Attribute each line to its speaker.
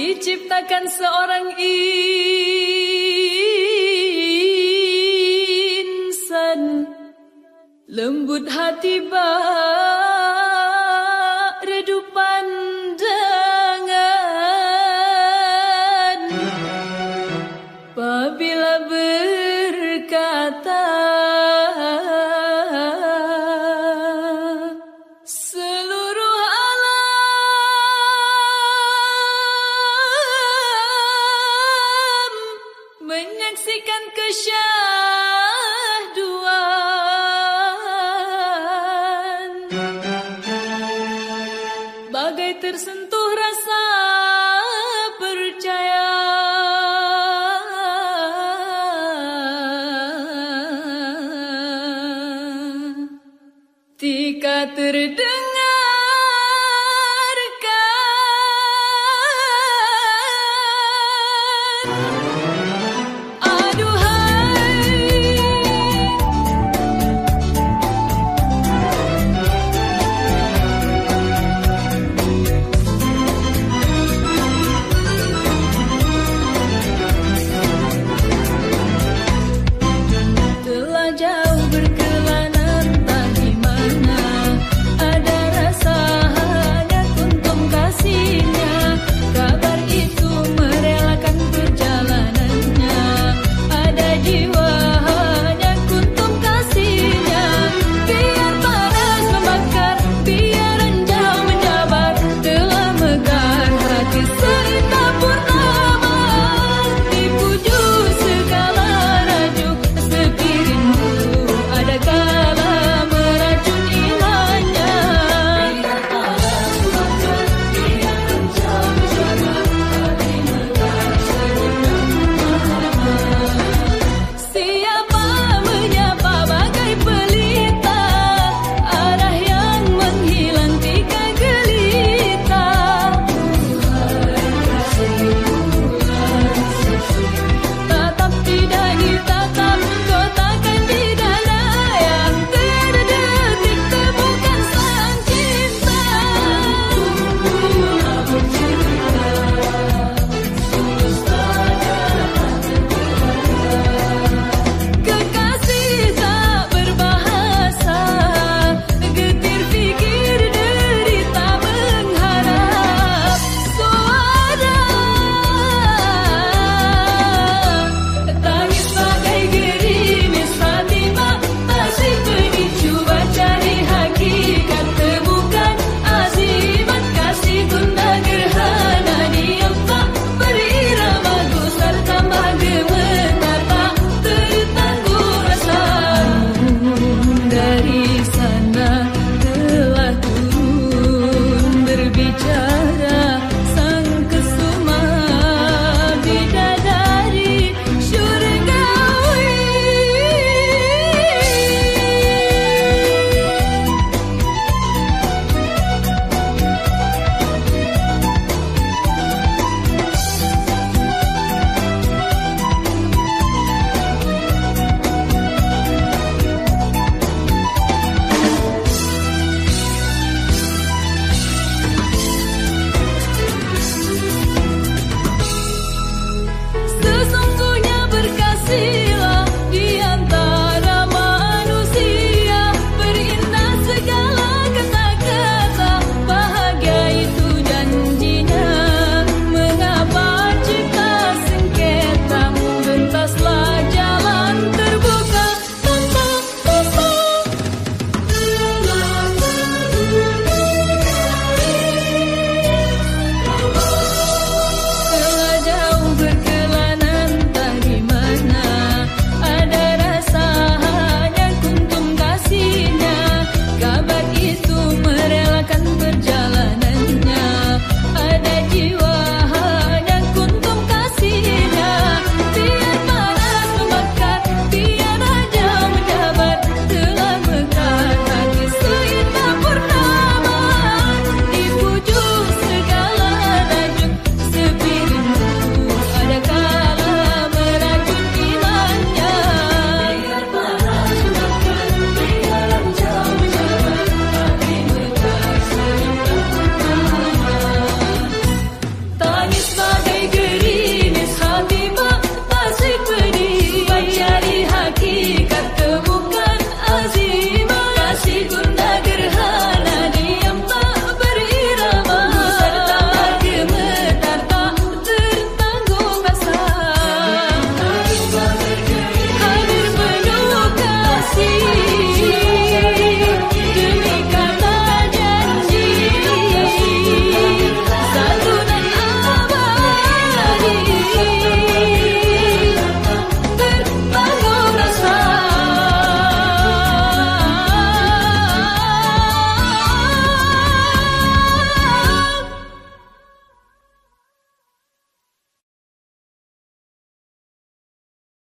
Speaker 1: diciptakan seorang insan. Lembut hati dengan. Apabila berkata menyaksikan kesyahduan. Bagai tersentuh rasa percaya. Tika terdengar